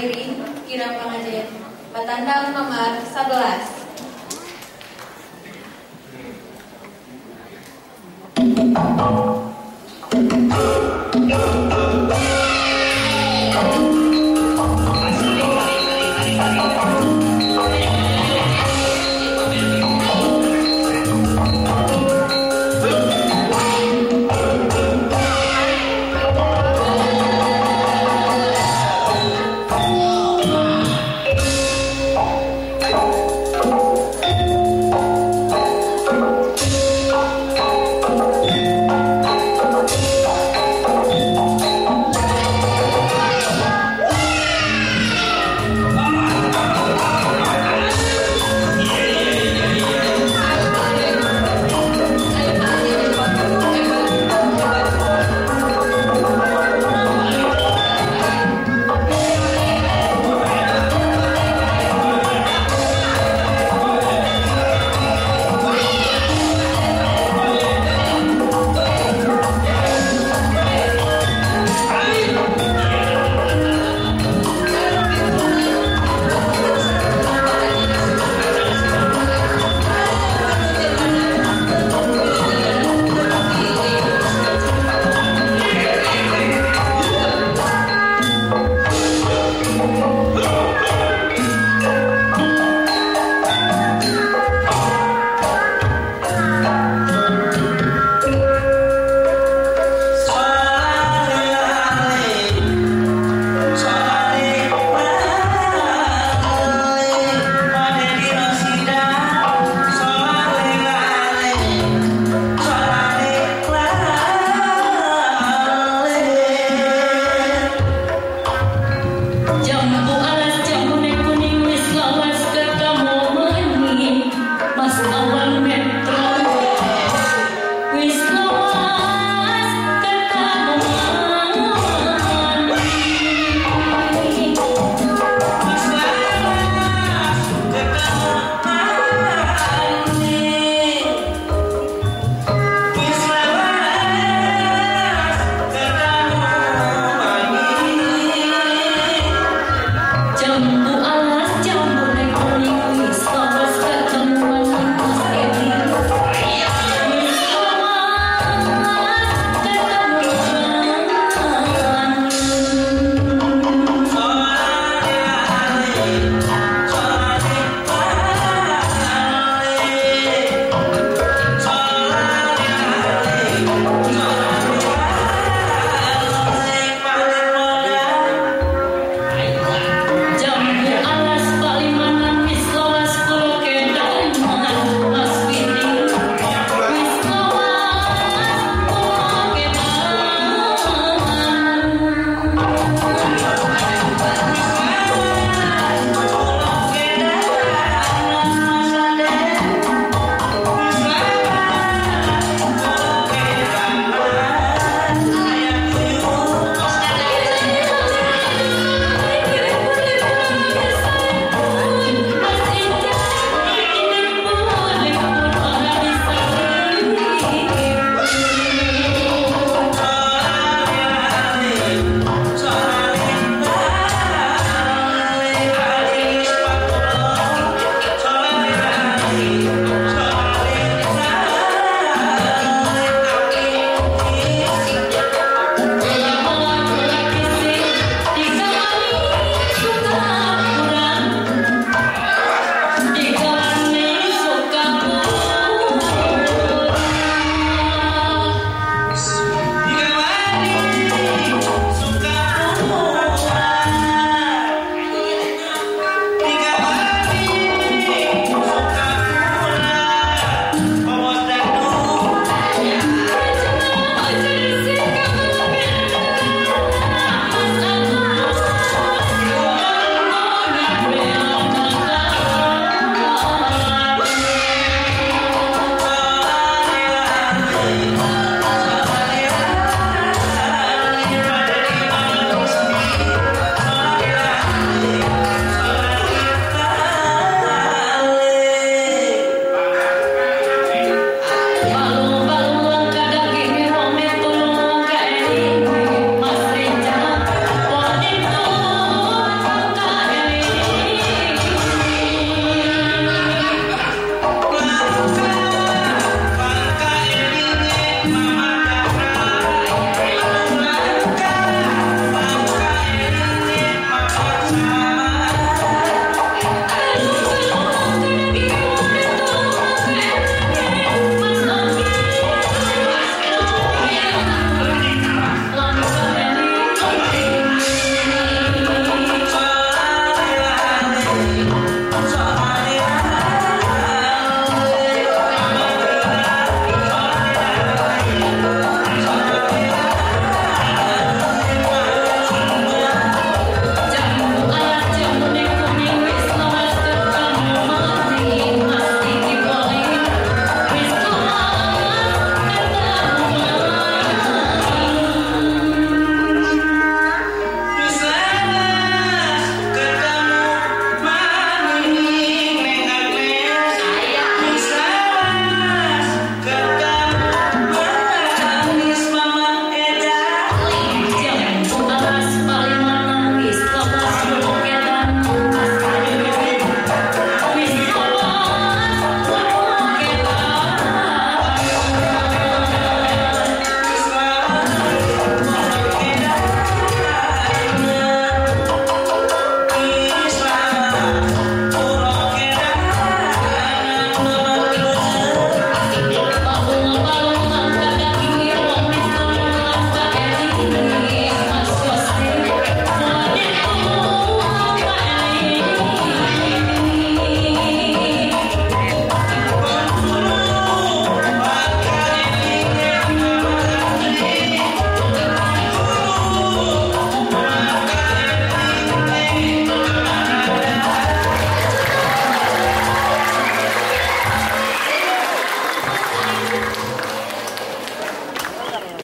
hadirin kira pengajian Batandang nomor 11